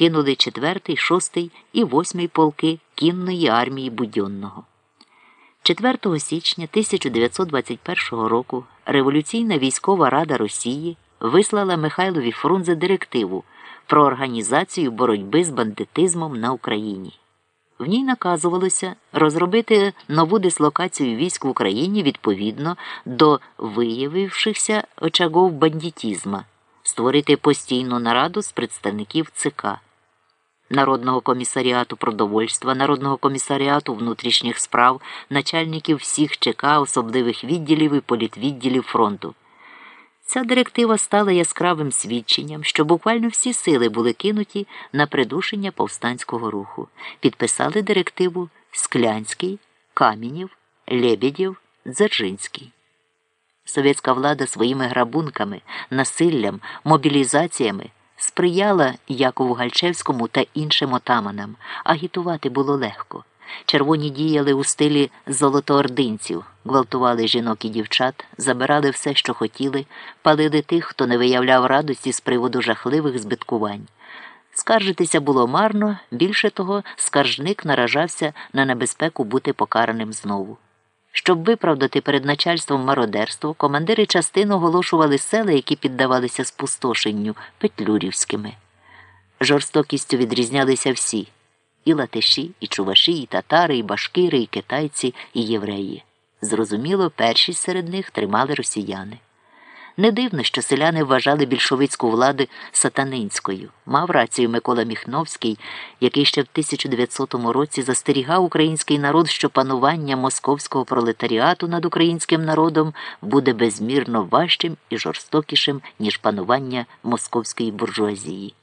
кинули 4, 6 і 8 полки кінної армії Будьонного. 4 січня 1921 року Революційна військова рада Росії вислала Михайлові Фрунзе директиву про організацію боротьби з бандитизмом на Україні. В ній наказувалося розробити нову дислокацію військ в Україні відповідно до виявившихся очагов бандитізма, створити постійну нараду з представників ЦК. Народного комісаріату продовольства, Народного комісаріату внутрішніх справ, начальників всіх ЧК, особливих відділів і політвідділів фронту. Ця директива стала яскравим свідченням, що буквально всі сили були кинуті на придушення повстанського руху. Підписали директиву Склянський, Камінів, Лебедєв, Дзержинський. Совєтська влада своїми грабунками, насиллям, мобілізаціями сприяла Якову Гальчевському та іншим отаманам, агітувати було легко. Червоні діяли у стилі золотоординців, гвалтували жінок і дівчат, забирали все, що хотіли, палили тих, хто не виявляв радості з приводу жахливих збиткувань. Скаржитися було марно, більше того, скаржник наражався на небезпеку бути покараним знову. Щоб виправдати перед начальством мародерство, командири частин оголошували села, які піддавалися спустошенню петлюрівськими. Жорстокістю відрізнялися всі і латиші, і чуваші, і татари, і башкири, і китайці, і євреї. Зрозуміло, першість серед них тримали росіяни. Не дивно, що селяни вважали більшовицьку владу сатанинською. Мав рацію Микола Міхновський, який ще в 1900 році застерігав український народ, що панування московського пролетаріату над українським народом буде безмірно важчим і жорстокішим, ніж панування московської буржуазії.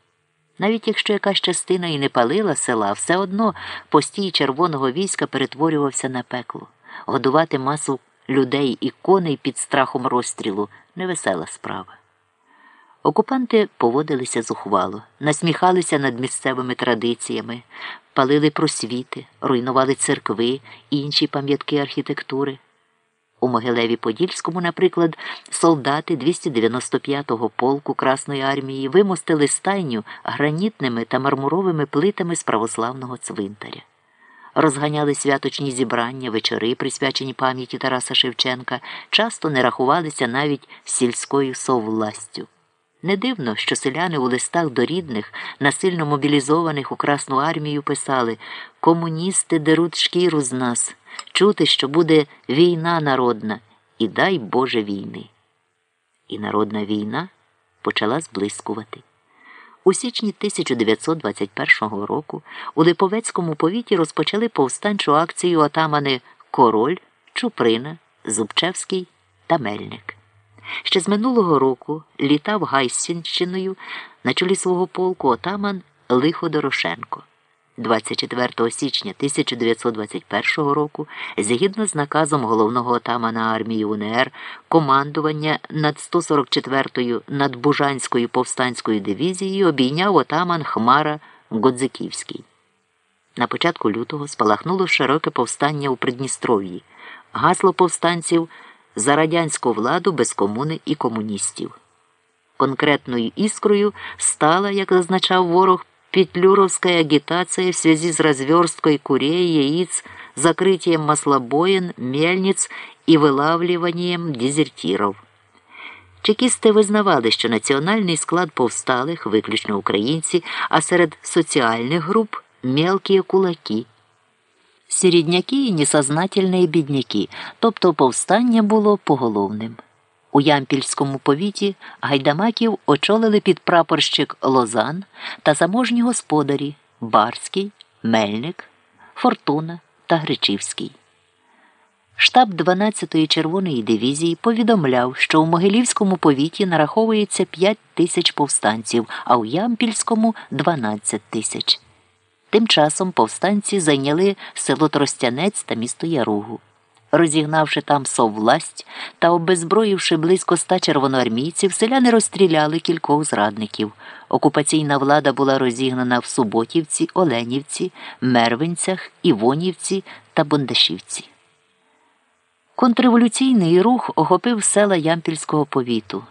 Навіть якщо якась частина і не палила села, все одно постій червоного війська перетворювався на пекло. Годувати масу людей і коней під страхом розстрілу невесела справа. Окупанти поводилися зухвало, насміхалися над місцевими традиціями, палили просвіти, руйнували церкви і інші пам'ятки архітектури. У Могилеві Подільському, наприклад, солдати 295-го полку Красної армії вимостили стайню гранітними та мармуровими плитами з православного цвинтаря. Розганяли святочні зібрання, вечори, присвячені пам'яті Тараса Шевченка, часто не рахувалися навіть з сільською совластю. Не дивно, що селяни у листах до рідних, насильно мобілізованих у Красну армію, писали Комуністи деруть шкіру з нас чути, що буде війна народна, і дай Боже війни. І народна війна почала зблискувати. У січні 1921 року у Липовецькому повіті розпочали повстанчу акцію отамани Король, Чуприна, Зубчевський та Мельник. Ще з минулого року літав Гайсінщиною на чолі свого полку отаман Лихо Дорошенко. 24 січня 1921 року, згідно з наказом головного отамана армії УНР, командування над 144-ю надбужанською повстанською дивізією обійняв отаман Хмара Годзиківський. На початку лютого спалахнуло широке повстання у Придністров'ї, гасло повстанців за радянську владу без комуни і комуністів. Конкретною іскрою стала, як зазначав ворог, петлюровская агитация в связи с разверсткой курей, яиц, закрытием маслобоин, мельниц і вилавлюванням дезертиров. Чекісти визнавали, що національний склад повсталих, виключно українці, а серед соціальних груп мелкі кулаки. Середняки і несознательні бідняки, тобто повстання було поголовним. У Ямпільському повіті гайдамаків очолили підпрапорщик Лозан та заможні господарі Барський, Мельник, Фортуна та Гречівський. Штаб 12-ї червоної дивізії повідомляв, що у Могилівському повіті нараховується 5 тисяч повстанців, а у Ямпільському 12 тисяч. Тим часом повстанці зайняли село Тростянець та місто Яругу розігнавши там совласть та обезброївши близько ста червоноармійців, селяни розстріляли кількох зрадників. Окупаційна влада була розігнана в Суботівці, Оленівці, Мервинцях, Івонівці та Бондашівці. Контрреволюційний рух охопив села Ямпільського повіту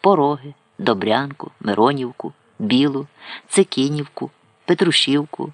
Пороги, Добрянку, Миронівку, Білу, Цикінівку, Петрушівку,